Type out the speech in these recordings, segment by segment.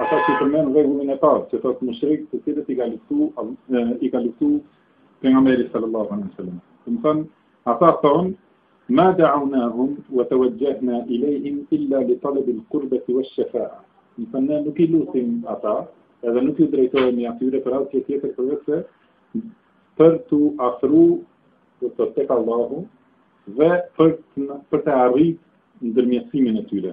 Ata që përmend te rregullin e parë, që thotë mushrik, të cilët i ka luftu, i ka luftu pejgamberi sallallahu alaihi wasallam. Domethënë, ata thonë ma da'awnahum wa tawajjahna ilayhim illa li talab al-qurbati wash-shafa'a. Domethënë ne nuk i lutim ata, edhe nuk i drejtohemi atyre për asgjë tjetër përveç se për t'u afru do thotë tek Allahu dhe për për të arrit ndërmjetësimin e tyre.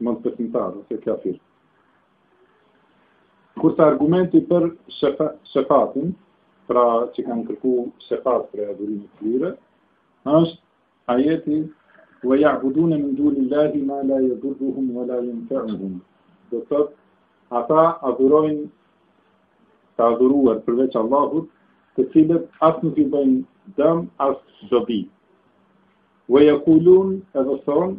mosbesimtar ose kafir. Kurse argumenti për shefatin, pra që kanë kërku shefat prej adhurimeve të tyre, është ajeti wa ja'budune min duni lahi ma la jadurruhum wa la jenfe'uhum. Do thot, ata adhurojnë të adhuruar përveç Allahut, të cilët as nuk i bëjnë dëm, as dobi. Wa jakulun edhe thonë,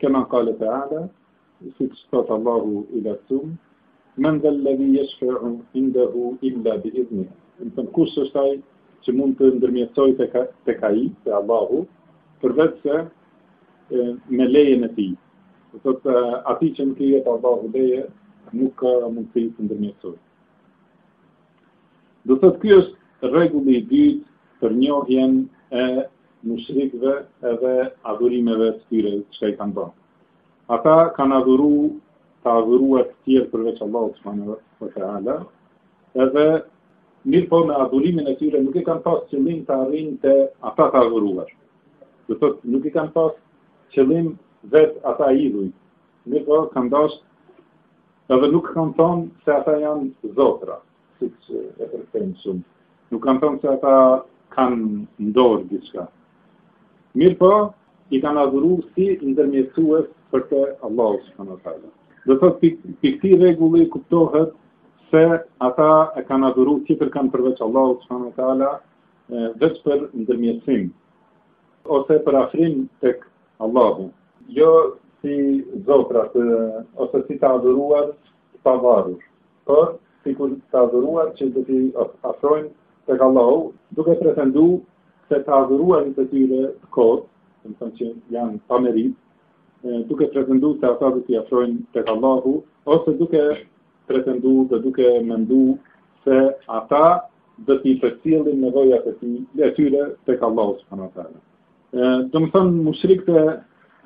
Kema kale teala, siç thotë Allahu i lartësum, men dhe ledhi jeshfe'u indahu illa bi idhni. Domethënë kush është ai që mund të ndërmjetësojë tek a, tek ai, te Allahu, përveç se e, me lejen e tij. Do thotë atij që nuk i jep Allahu leje, nuk ka mundësi të ndërmjetësojë. Do thotë ky është rregulli i dytë për njohjen e mushrikëve edhe adhurimeve të tyre çka i kanë ban. Ata kanë adhuru të adhuruar të tjerë përveç Allahut subhanahu wa taala, edhe mirëpo me adhurimin e tyre nuk i kanë pas qëllim të arrijnë te ata të adhuruar. Do thotë nuk i kanë pas qëllim vetë ata idhuj. Mirëpo kanë dasht edhe nuk kanë thonë se ata janë zotra. siç e përkthejnë shumë. Nuk kanë thonë se ata kanë n'dorë diçka. Mirëpo, i kanë adhuru si ndërmjetësues për te Allahu subhanahu wa taala. Do të thotë pi këti rregulli kuptohet se ata e kanë adhuru tjetërkënd përveç Allahut subhanahu wa taala veç për ndërmjetësim ose për afrim tek Allahu. Jo si zotra t' ose si të adhuruar të pavarur, por sikur të adhuruar që do t'i afrojnë tek Allahu, duke pretendu se të adhuruarit e tyre të kotë, domethënë që janë pa meritë, duke pretendu se ata do t'i afrojnë tek Allahu, ose duke pretendu dhe duke mendu se ata do t'i përcjellin nevojat e tij, e tyre tek Allahu subhanahu wa taala. Domethënë, mushrikët e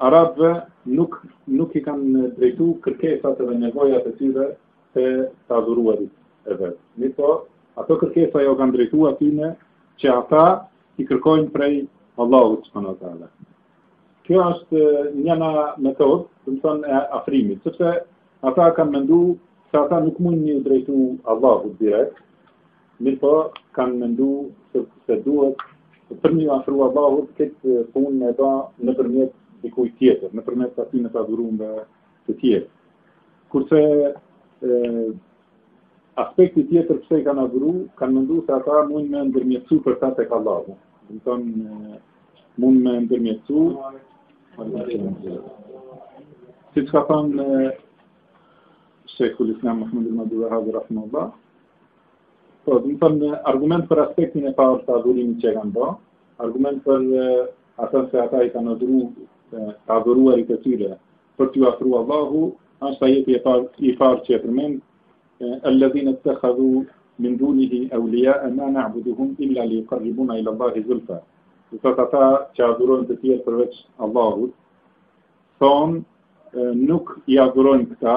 arabëve nuk, nuk i kanë drejtu kërkesat dhe nevojat e tyre te të adhuruarit e vetë. Mirëpo, ato kërkesa jua kanë drejtu atyne që ata i kërkojnë prej Allahut subhanahu wa taala. Kjo është njana metodë, domethënë, e afrimit, sepse ata kanë mendu se ata nuk mund m'iu drejtu Allahut direkt, Mirëpo kanë mendu se se duhet për m'iu afru Allahut këtë punë me e ba nëpërmjet dikujt tjetër, nëpërmjet atyne të adhurunve të tjerë. Kurse aspekti tjetër pse i kanë adhuru, kanë mendu se ata mund me ndërmjetësu për ta tek Allahu. Domethënë, mund me ndërmjetësu siç ka thonë Shejhul Islam Muhamed ibn Abdulvehab rahimehullah, Po, domethënë argument për aspektin e parë të adhurimit që e kanë ba, argument për ata se ata i kanë adhuru të adhuruarit e tyre për t'ju afru Allahut, është ajeti i parë që e përmend alladhina takhadhu min dunihi awliya ma na'buduhum illa liyuqarribuna ila Allahi zulfa. Do të thotë ata që adhurojnë të tjerë përveç Allahut, thonë nuk i adhurojmë këta,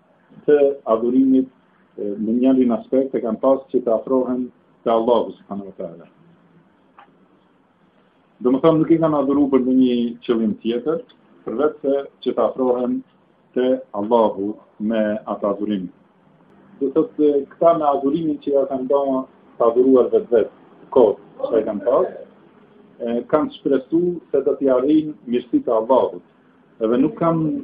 të adhurimit në njërin aspekt e kanë pas që të afrohen te Allahu subhanahu wa taala. Domethënë nuk i kanë adhuru për ndonjë qëllim tjetër, përveçse që të afrohen te Allahu me atë adhurim. Do të thotë këta me adhurimin që ja kanë ba atyne të adhuruarve të vet të kotë, që e kanë pas, kanë shpresu se do t'arrijnë mirësi te Allahu. Edhe nuk kanë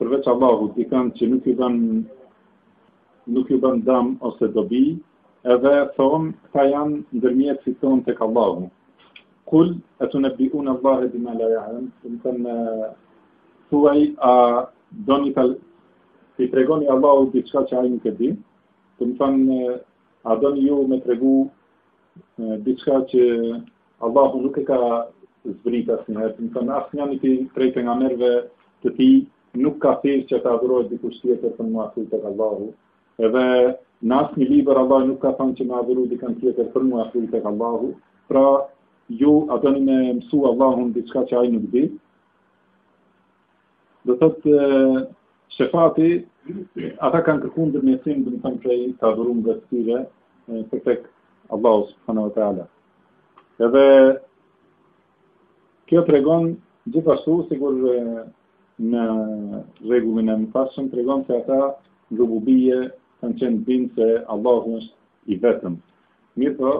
përveç Allahut dikënd që nuk ju ban nuk ju ban dam ose dobi, edhe thonë, këta janë ndërmjetësit tonë tek Allahu. Kul etunebbiunallahe bima la jalem, domethënë thuaj, a doni t'i tregoni Allahut diçka që ai nuk e di, domethënë a doni ju me tregu diçka që Allahu nuk e ka zbrit asnjëherë, domethënë asnjani prej pejgamberëve të tij nuk ka thirrë që të adhurohet dikush tjetër për m'u afru tek Allahu. Edhe në asnjë libër Allahu nuk ka thënë që me adhuru dikënd tjetër për m'u afru tek Allahu. Pra ju a doni me mësu Allahun diçka që ai nuk di? Do thotë shefati ata kanë kërkuar ndërmjetësim, domethënë prej të adhurunve të tyre për tek Allahu subhanahu wa taala. Edhe kjo tregon gjithashtu, sikur në rregullin e mëparshëm, tregon se ata në rububije kanë qenë bindë se Allahu është i vetëm. Mirëpo,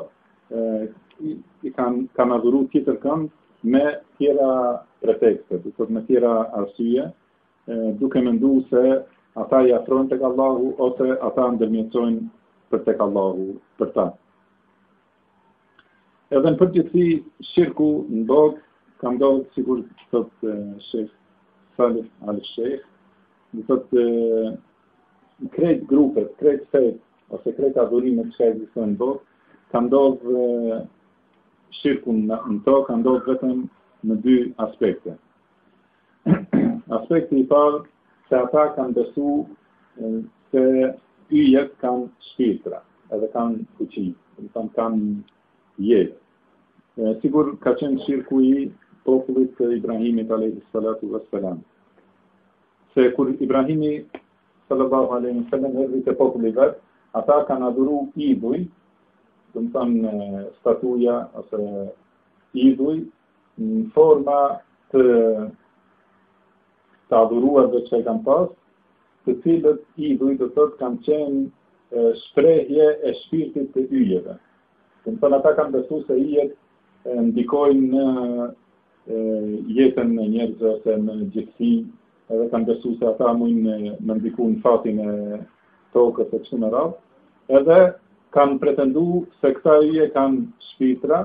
kanë adhuru tjetërkënd me tjera pretekste, të me tjera arsye, duke mendu se ata i afrojnë tek Allahu, ose ata ndërmjetësojnë për tek Allahu për ta. Edhe në përgjithësi, shirku në botë, ka ndodhë, sikur thotë shejh Salih al-Shejh, thotë në krejt grupet, krejt fetë, ose krejt adhurimet që ekzistojnë në botë, ka ndodhë shirku në, në to, ka ndodhë vetëm në dy aspekte. Aspekti i parë se ata kanë besu se yjet kanë shpirtra edhe kanë fuqi, domethënë kanë jetë. E, sikur ka qenë shirku i popullit të Ibrahimit alayhi salatu vesselam. Se kur Ibrahimi sallallahu alaihi wasallam erdhi te populli i vet, ata kanë adhuru idhuj, domethënë statuja ose idhuj Në forma të të adhuruarve që i kanë pas, të cilët idhuj do thotë kanë qenë shprehje e shpirtit të yjeve. Domethënë, ata kanë besu se yjet ndikojnë në jetën e njerëzve ose në gjithësi, edhe kanë besu se ata mujnë me, me ndiku në fatin e tokës e kështu me radhë, edhe kanë pretendu se këta yje kanë shpirtra,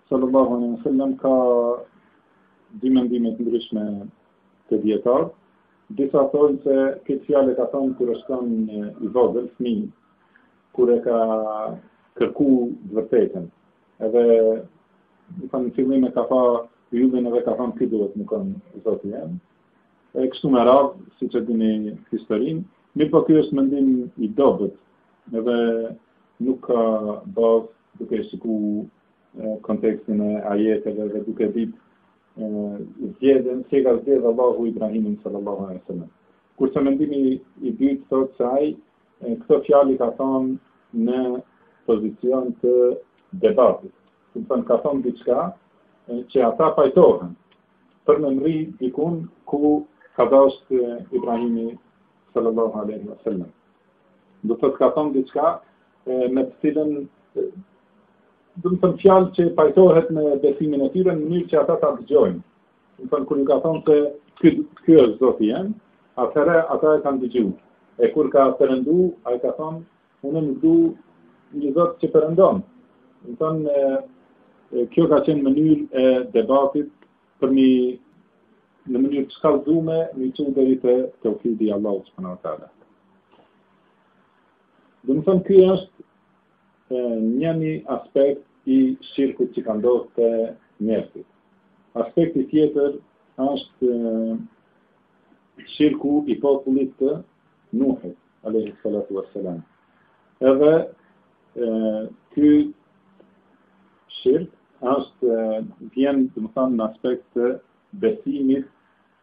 Sallallahu alejhi ve sellem ka dy mendime të ndryshme te dijetarët. Disa thonë se këtë fjalë e ka thënë kur është kanë i vogël fëmijë, kur e ka kërku të vërtetën. Edhe në fillim e ka pa yllin edhe ka thënë ky duhet me kanë zoti jem. E kështu me radhë, siç e dini historinë, mirëpo ky është mendim i dobët, edhe nuk ka bazë duke shiku kontekstin e ajeteve dhe duke ditë zgjedhjen që e ka zgjedhë Allahu Ibrahimin sallallahu alaihi wasallam. Kurse mendimi i dytë thotë se ai këto fjalë i ka thonë në pozicion të debatit. Domethënë ka thonë diçka që ata pajtohen për me mrri dikun ku ka dashtë Ibrahimi sallallahu alaihi wasallam. Do të thotë ka thonë diçka me të cilën domethënë fjalë që pajtohet me besimin e tyre në mënyrë që ata ta dëgjojnë. Domethënë kur ju ka thonë se ky ky është Zoti jem, atëherë ata e kanë dëgjuar. E kur ka perëndu, ai ka thonë, unë nuk du një Zot që perëndon. Domethënë kjo ka qenë mënyrë e debatit për me i, në mënyrë të shkallëzume, me i çu deri te teuhidi i Allahut subhanahu wa taala. Domethënë, ky është një një aspekt i shirkut që ka ndodhë te njerëzit. Aspekti tjetër është shirku i popullit të Nuhit, alejhi salatu wa salam. Edhe ky shirk është vjen, domethënë, në aspekt të besimit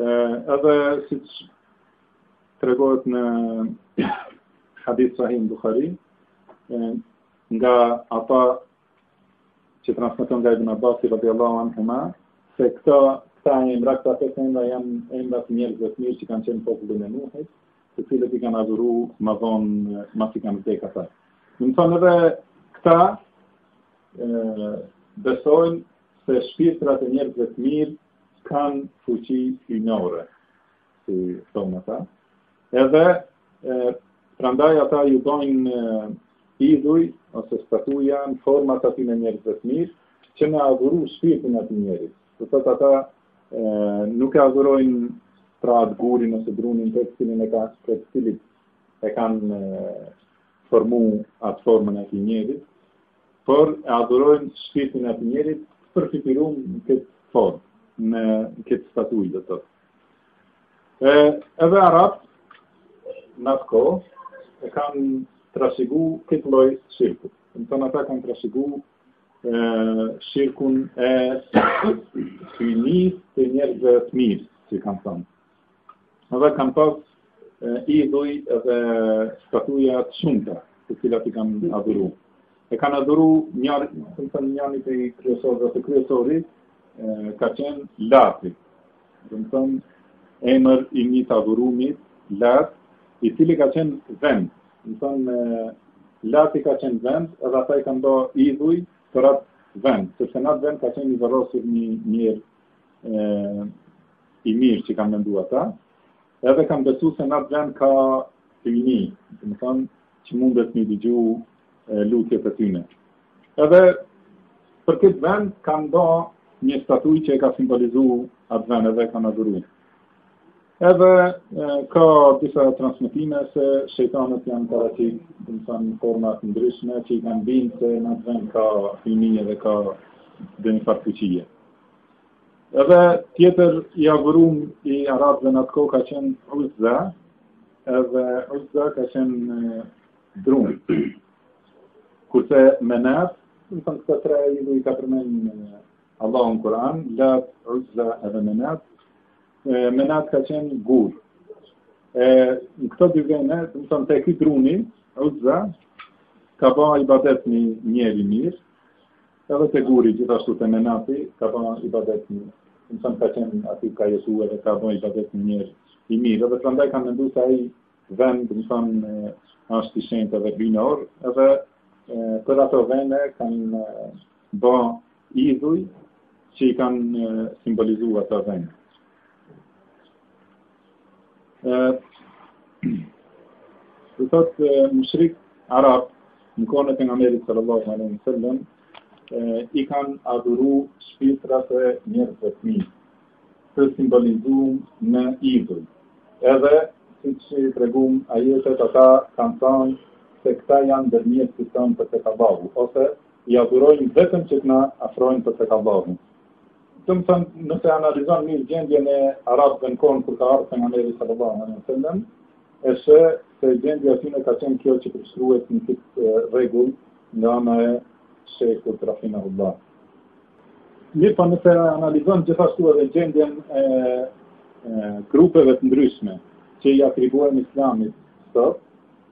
Edhe siç tregohet në hadith sahih Buhari, nga ata që transmeton nga Ibn Abbasi radijAllahu anhuma, se këta, këta emra, këta, këta emra janë emra të njerëzve të mirë që kanë qenë n'popullin e Nuhit, të cilët i kanë adhuru ma vonë, masi kanë vdek ata. Domethonë edhe këta e, besojnë se shpirtrat e njerëzve të mirë kanë fuqi hyjnore, si thonë ata, edhe e, prandaj ata ju bëjnë idhuj ose statuja në forma të atyne njerëzve të mirë, që me adhuru shpirtin e atij njeri. Domethënë ata e, nuk e adhurojnë pra atë gurin ose drunin të cilin e ka, prej të cilit e kanë formu atë formën e atij njerit, Por e adhurojnë shpirtin e atij njerit, përfytyrum në këtë formë, në këtë statujë, e tjerë. E, edhe arabët, në atë kohë, e kanë trashigu këtë lloj shirkut. Domethënë ata kanë trashigu shirkun e hyjnisë të njerëzve të mirë, që kam thënë. Edhe kanë pas idhuj edhe statuja të shumta, të cilat i kanë adhuru. E kanë adhuru njëri, domethënë njëri prej kryesorëve, kryesori, ka qenë Lati. Domethënë emër i një të adhurumit, Lat, i cili ka qenë vend. Domethënë Lati ka qenë vend, edhe ata i kanë bo idhuj për atë vend, sepse në atë vend ka qenë i varrosur një njeri i mirë që kanë mendu ata, edhe kanë besu se në atë vend ka hyjni, domethanë, që mundet me i dëgju lutjet e tyne. Edhe për këtë vend kanë ba një statuj që e ka simbolizu atë vend edhe kanë adhuru. Edhe e, ka disa transmetime se shejtanët janë paraqit domethanë në forma të ndryshme që i kanë bind se në atë vend ka hyjni edhe ka një farë fuqie. Edhe tjetër i adhurum i Arabëve në atë kohë ka qenë Uzza, edhe Uzza ka qenë dru. Kurse Menat, domethanë këta tre idhuj i ka përmen Allahu në Kur'an, Lat, Uzza edhe Menat, Menat ka qenë gur. E, në këto dy vene, domethanë te ky druni, Uzza, ka ba ibadet një njeri i mirë, Edhe te guri gjithashtu te menati ka ba ibadet domethanë ka qen aty ka jetu edhe ka ba ibadet një njeri i mirë edhe prandaj kanë mendu se ai vend domethanë asht i shenjtë edhe hyjnor edhe për ato vene kanë ba idhuj që i kanë simbolizu ato vene. Dhe këta mushrikët arabë në kohën e pejgamberit sallallahu alaihi wa sallam i kanë adhuru shpirtrat e njerëzve të mirë të simbolizu në idhuj edhe siç i tregun ajetet ata kanë thanë se këta janë ndërmjetsit tonë për tek Allahu ose i adhurojnë vetëm që të na afrojnë për tek Allahu Domethanë, nëse analizon mirë gjendjen e arabëve në kohën kur ka ardh pejgamberi sallallahu alaihi wasallam, e sheh se gjendja e tyne ka qenë kjo që përshkruhet në këtë rregull nga ana e shehut Rahimahullah. Mirëpo nëse analizon gjithashtu edhe gjendjen e grupeve të ndryshme që i atribuohen islamit sot,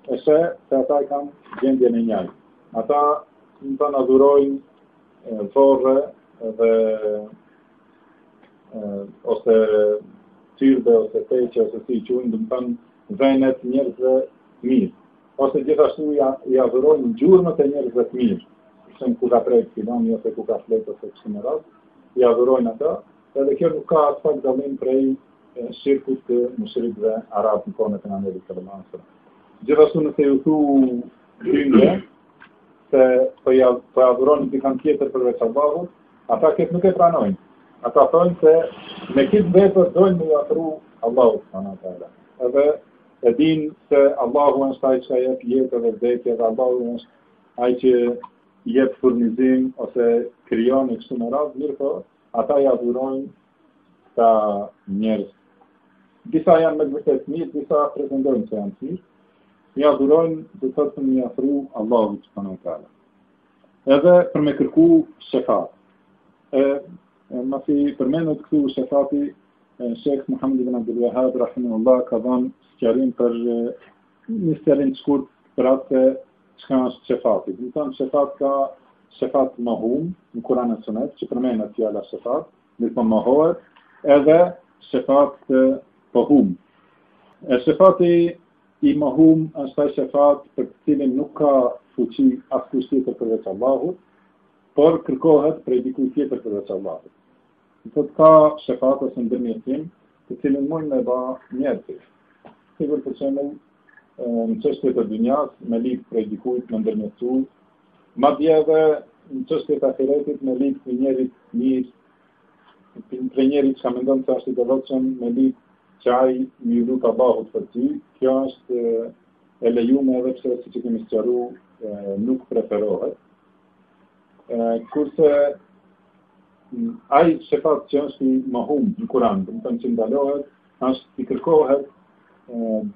e sheh se ata e kanë gjendjen e njajtë. Ata domethanë adhurojnë vorre ose tyrbe ose teqe ose si i quajnë, domethanë venet e njerëzve të mirë. Ose gjithashtu ja i adhurojnë gjurmët e njerëzve të mirë, se ku ka prek filani ose ku ka flet ose kështu me radhë, i adhurojnë ata, edhe kjo nuk ka aspak dallim prej shirkut të mushrikëve arabë në kohën e pejgamberit sallallahu alajhi wasallam. Gjithashtu nëse ju thu këtyne, se po i adhuron dikën tjetër përveç Allahut, ata këtë nuk e pranojnë. Ata thonë se me këtë vepër dojnë me ju afru Allahut subhanahu wa taala. Edhe e dinë se Allahu është ai që jep jetë dhe vdekje dhe Allahu është ai që jep furnizim ose krijon e kështu me radhë, mirëpo ata i adhurojnë këta njerëz. Disa janë me të vërtetë të mirë, disa pretendojnë se janë të mirë. I adhurojnë do të thotë me ju afru Allahut subhanahu wa taala. Edhe për me kërku shefat. E masi përmendet këtu shefati Sheikh Muhammed ibn Abdul Wahhab rahimahullah ka dhënë sqarim për një sqarim të shkurt për atë se çka është shefati. Do të thotë shefat ka shefat të mohum në Kur'an e Sunet që përmendet fjala shefat, mirëpo mohohet edhe shefat të pohum. E shefati I mohum është ai shefat për të cilin nuk ka fuqi askush tjetër përveç Allahut, por kërkohet prej dikujt tjetër përveç Allahut. Do thotë ka shefat ose ndërmjetësim, të cilin mund me e ba njerëzit. Sikur për shembull, në çështje të dynjas, me lyp prej dikujt me ndërmjetësu, madje edhe në çështje të ahiretit me lyp prej njerit të mirë Prej njerit që mendon se është i devotshëm me lyp që ai me lut Allahun për ty, kjo është e lejume edhe pse siç e kemi sqaru nuk preferohet. Kurse ai shefat që është i mohum në Kuran, domethënë që ndalohet, është t'i kërkohet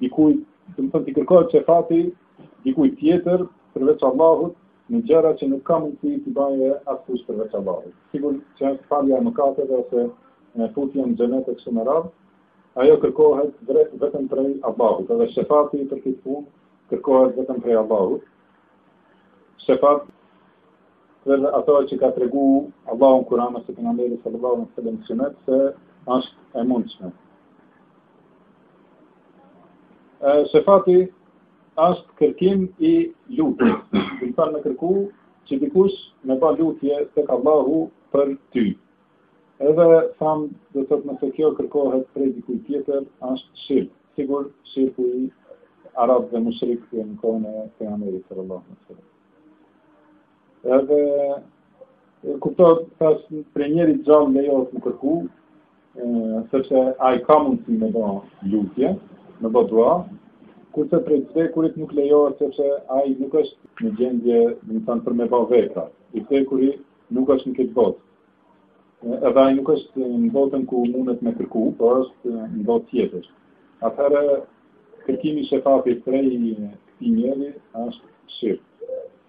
dikujt, domethënë t'i kërkohet shefati dikujt tjetër përveç Allahut Në gjëra që nuk ka mundësi t'i bajë askush përveç Allahut. Siç është falja e mëkateve ose futja në xhenet e kështu me radhë, ajo kërkohet vetëm prej Allahut, edhe shefati për këtë punë kërkohet vetëm prej Allahut. Shefat për ato që ka tregu Allahu në Kur'an ose pejgamberi sallallahu alaihi wasallam në sunet se është e mundshme. Shefati Asht kërkim i lutjes. Domethanë me kërku që dikush me ba lutje tek Allahu për ty. Edhe thamë do të thotë nëse kjo kërkohet prej dikujt tjetër asht shirk. Sikur shirku i arabëve mushrikë në kohën e Pejgamberit sallallahu alejhi ve sellem. Edhe kuptohet thashë prej njerit gjallë lejohet me kërku, sepse ai ka mundësi me bo lutje, me bo dua, kurse prej të vdekurit nuk lejohet sepse ai nuk është në gjendje, domethanë për me ba vepra, i vdekuri nuk është në këtë botë. Edhe ai nuk është në botën ku mundet me kërku, por është në botë tjetër. Atëherë, kërkimi i shefatit prej këtij njeri është shirk.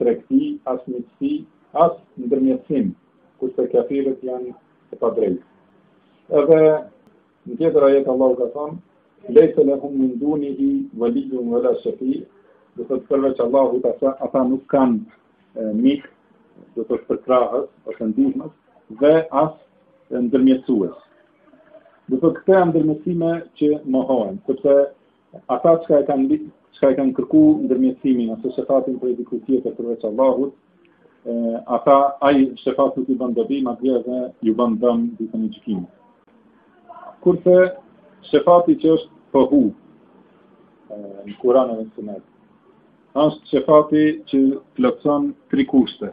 tregti, as miqësi, as ndërmjetësim, kurse kafirët janë të padrejtë. Edhe në tjetër ajet Allahu ka thënë: "Lejse lahum min dunihi waliyun wala shafi", do të thotë përveç Allahut ata, ata nuk kanë mik, do të thotë përkrahës ose ndihmës dhe as ndërmjetësues. Do të thotë këto janë ndërmjetësime që mohohen, sepse Ata çka e kanë çka e kanë kërku ndërmjetësimin ose shefatin prej dikujt tjetër përveç Allahut, e, ata ai shefat nuk i bën dobi, madje edhe ju bën dëm ditën e gjykimit. Kurse shefati që është pohu në Kur'an e Sunnet, është shefati që plotëson tri kushte.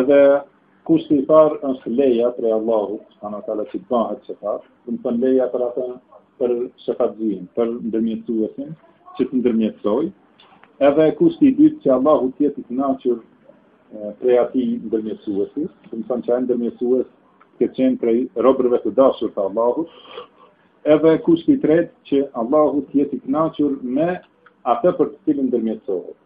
Edhe kushti i parë është leja prej Allahut, subhanahu taala që të bëhet shefat, domethënë leja për atë për shefatçin, për ndërmjetësuesin, që të ndërmjetësoj. Edhe kushti i dytë që Allahu të jetë i kënaqur prej atij ndërmjetësuesi, domethënë që ai ndërmjetësues të ketë qenë prej robërve të dashur të Allahut. Edhe kushti i tretë që Allahu të jetë i kënaqur me atë për të cilin ndërmjetësohet.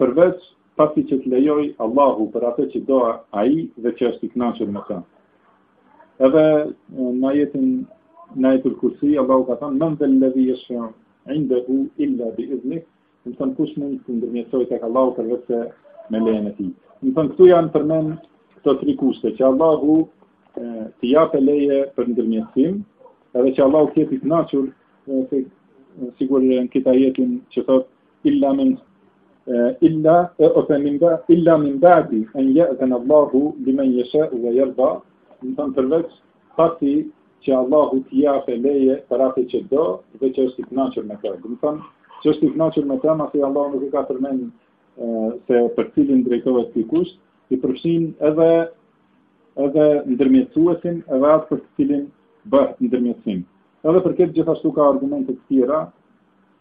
Përveç pasi që të lejojë Allahu për atë që do ai dhe që është i kënaqur me ta. Edhe në ajetin në ajetul kursi Allahu ka thënë men dhal ladhi yashfa indahu illa bi idni, domethënë kush mund të ndërmjetësojë tek Allahu përveç me lejen e tij. Domethënë këtu janë përmend këto tri kushte që Allahu të japë leje për ndërmjetësim, edhe që Allahu të jetë i kënaqur se sigurisht në këtë ajetin që thotë illa min illa e ose min ba illa min ba'di an ya'zan Allahu liman yasha wa yarda domethënë përveç pasi që Allahu të japë leje për atë që do dhe që është i kënaqur me të. Domethënë, që është i kënaqur me të, pasi Allahu nuk e ka përmend se për cilin drejtohet ky kusht, i përfshin edhe edhe ndërmjetësuesin edhe atë për të cilin bëhet ndërmjetësim. Edhe për këtë gjithashtu ka argumente të tjera,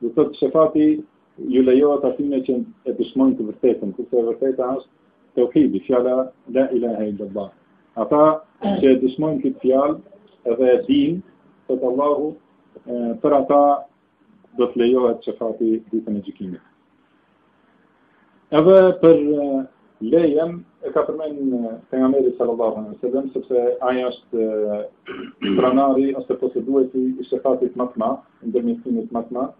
Do të thotë shefati ju lejohet atyre që e dëshmojnë të vërtetën, kurse e vërteta është teuhidi, fjala la ilaha illallah. Ata që e dëshmojnë këtë fjalë edhe e dinë, thotë Allahu e, për ata do të lejohet shefati ditën e gjykimit. Edhe për lejen e ka përmend pejgamberi sallallahu alaihi wasallam sepse ai është pronari ose poseduesi i shefatit më të madh, ndërmjetësimit më të madh.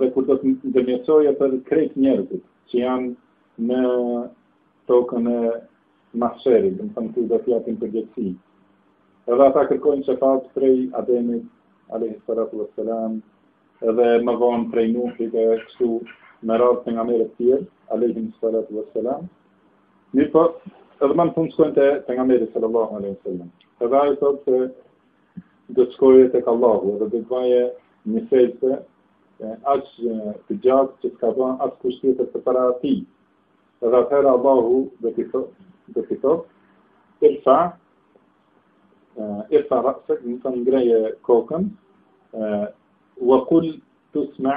Dhe kur do të ndërmjetësoje për krejt njerëzit që janë në tokën e mahsherit, domethënë aty do të japin përgjegjësi. Edhe ata kërkojnë shefat prej Ademit, a.s. Edhe më vonë prej Nuhit e kështu me radhë pejgamberët e tjerë, alejhim salatu ve selam, mirëpo, edhe më në fund shkojnë te pejgamberi sallallahu alejhi ve selam. Edhe ai thotë se do të shkojë tek Allahu, edhe do të bajë një sexhde, aq të gjatë që s'e ka ba askush tjetër përpara tij, Edhe atëherë Allahu do t'i thotë, do t'i thotë, irfa, irfa rasek, domethanë ngreje kokën, wa kul tusma,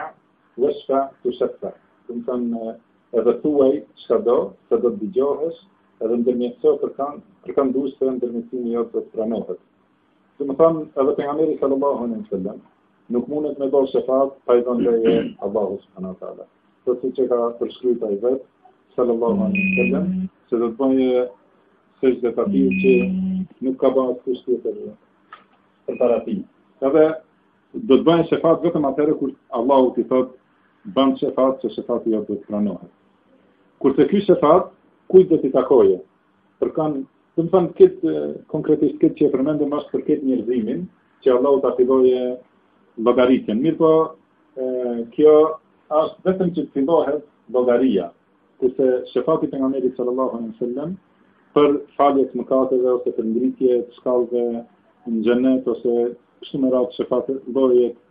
washfa tushafa. Domethanë edhe thuaj çka do, se do të digjohesh, edhe ndërmjetëso për kanë, për kanë dush se ndërmjetësimi jot do të pranohet. Domethanë, edhe pejgamberi sallallahu alejhi ve selem, nuk mundet me bërë shefat, pa i dhënë leje Allahu subhanehu ve teala. Dhe siç e ka përshkryt ai vetë, sallallahu alejhi ve selem, se do të bëjë sexhde të atillë që nuk ka bërë askush tjetër përpara tij. Edhe do të bëjë shefat vetëm atëherë kur Allahu t'i thot ban shefat që shefati jot do të pranohet. Kurse ky shefat, kujt do t'i takoje? Për kanë, domethanë këtë konkretisht këtë që e përmendëm është për krejt njerëzimin, që Allahu ta fillojë llogaritjen. Mirpo kjo është vetëm që të fillohet llogaria, kurse shefati i pejgamberit sallallahu alaihi wasallam për falje të mëkateve ose për ngritje të shkallëve në xhenet ose kështu me radhë shefati llojet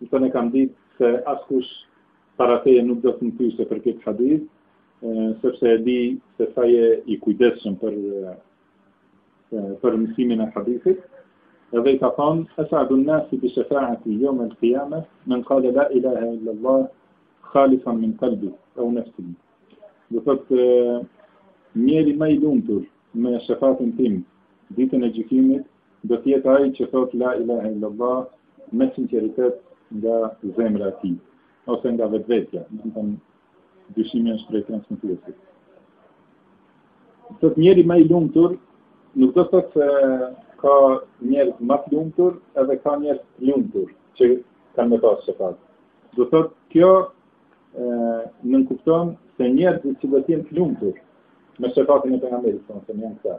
Unë e kam ditë se askush para teje nuk do të më pyese për këtë hadith, sepse e di se sa je i kujdesshëm për për mësimin e hadithit. Edhe i ka thonë, es'adun nasi bi shefaati jeumel kijame, men kale la ilaha illa Allah, khalisan min kalbihi, eu nefsihi. Do thot, njeri ma i lumtur me shefatin tim, ditën e gjikimit, do të jetë ai që thotë la ilaha illallah me sinqeritet nga zemra e tij ose nga vetvetja, domethanë dyshimi është prej transmetuesit. Thot njeri ma i lumtur nuk do të thotë se ka njerëz më të lumtur edhe ka njerëz të lumtur që kanë me pas shefat. Do thotë kjo ë nënkupton se njerëzit që do të jenë të lumtur me shefatin e pejgamberit, thonë se janë këta.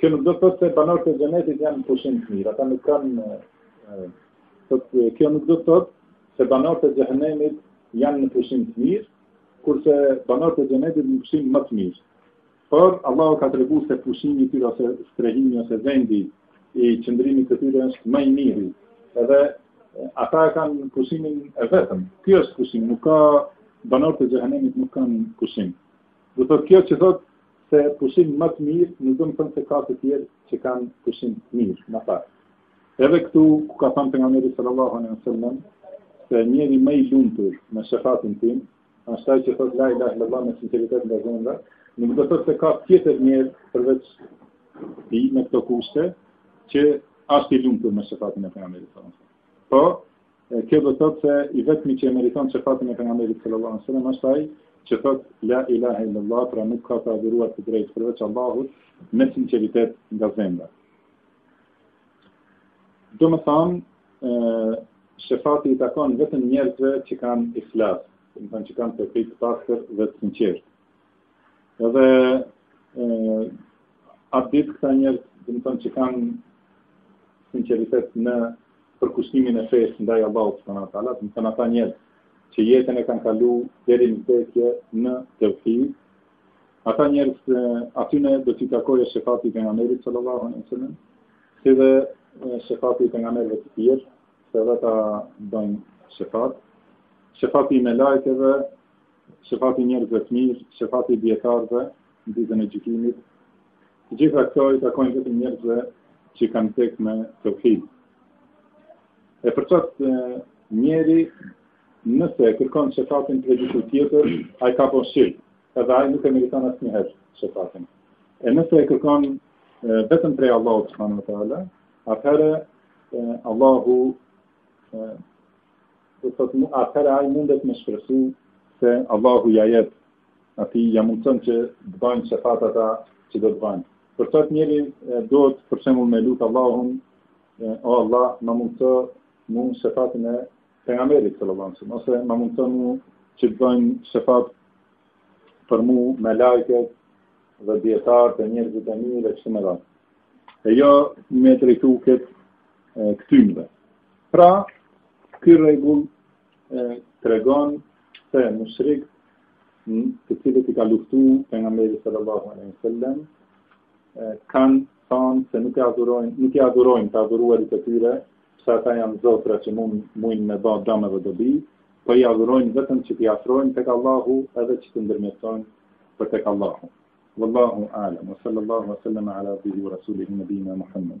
Kjo nuk do të thotë se banorët e xhenetit janë në pushim të mirë, ata nuk kanë thotë kjo nuk do të thotë se banorët e xhehenemit janë në pushim të mirë, kurse banorët e xhenetit në pushim më të mirë. Por Allahu ka treguar se pushimi i tyre ose strehimi ose vendi i qëndrimit të tyre është më i miri. Edhe ata kanë pushimin e vetëm. Kjo është pushim, nuk ka banorët e xhehenemit nuk kanë pushim. Do thotë kjo që thotë se pushim më të mirë nuk domethonë se ka të tjerë që kanë pushim të mirë, më pas. Edhe këtu ku ka thënë pejgamberi sallallahu alaihi wasallam se njeri më i lumtur me shefatin tim, është ai që thotë la ilaha illallah me sinqeritet nga zemra, nuk do të thotë se ka tjetër njeri përveç tij me këto kushte që është i lumtur me shefatin e pejgamberit sallallahu alaihi wasallam. Po, Kjo do të thotë se i vetmi që e meriton shefatin e Pejgamberit sallallahu alaihi wasallam është ai që thot la ilaha illallah, pra nuk ka të adhuruar me të drejtë përveç Allahut me sinqeritet nga zemra. Domethonë, shefati i takon vetëm njerëzve që kanë ikhlas, domethonë që kanë tevhid të pastër dhe të sinqertë. Edhe atë ditë këta njerëz, domethonë që kanë sinqeritet në përkushtimin e fesë ndaj Allahut subhanahu wa taala, domethonë ata njerëz që jetën e kanë kalu deri në vdekje në tevhid, ata njerëz atyne do t'i takojë shefati i pejgamberit sallallahu alaihi wasallam, si dhe shefati i pejgamberëve të tjerë, se dhe ata bëjnë shefat. Shefati i melajkeve shefati i njerëzve të mirë, shefati i dijetarëve në ditën e gjykimit. Të gjitha këto i takojnë vetëm njerëzve që kanë vdek me tevhid. E për qat njeri nëse e kërkon shefatin prej dikujt tjetër, ai ka bo shirk, edhe ai nuk e meriton asnjëherë shefatin. E nëse e kërkon vetëm prej Allahut subhanahu wa taala, atëherë Allahu Domethonë atëherë ai mundet me shpresu se Allahu ja jep atij ja mundson që të bëjnë shefat ata që do të bëjnë. Për qat njeri do për shembull me lut Allahun o Allah ma mundso mu shefatin e pejgamberit sallallahu alaihi wasallam ose ma mundso mu që të bëjnë shefat për mu melajket dhe dijetarët e njerëzit e mirë e kështu me radhë. E jo me drejtu këtë këtynve. Pra, ky rregull tregon se mushrikët të cilët i ka luftu pejgamberi sallallahu alaihi wasallam kanë thonë se nuk i adhurojnë, nuk i adhurojnë të adhuruarit e tyre, pse ata janë zotra që mund mujnë me ba dam dhe dobi, po i adhurojnë vetëm që t'i afrojnë tek Allahu edhe që të ndërmjetsojnë për tek Allahu. Wallahu a'lam. Wa sallallahu wa sallam ala abdihi wa rasulihi nabijina Muhammad.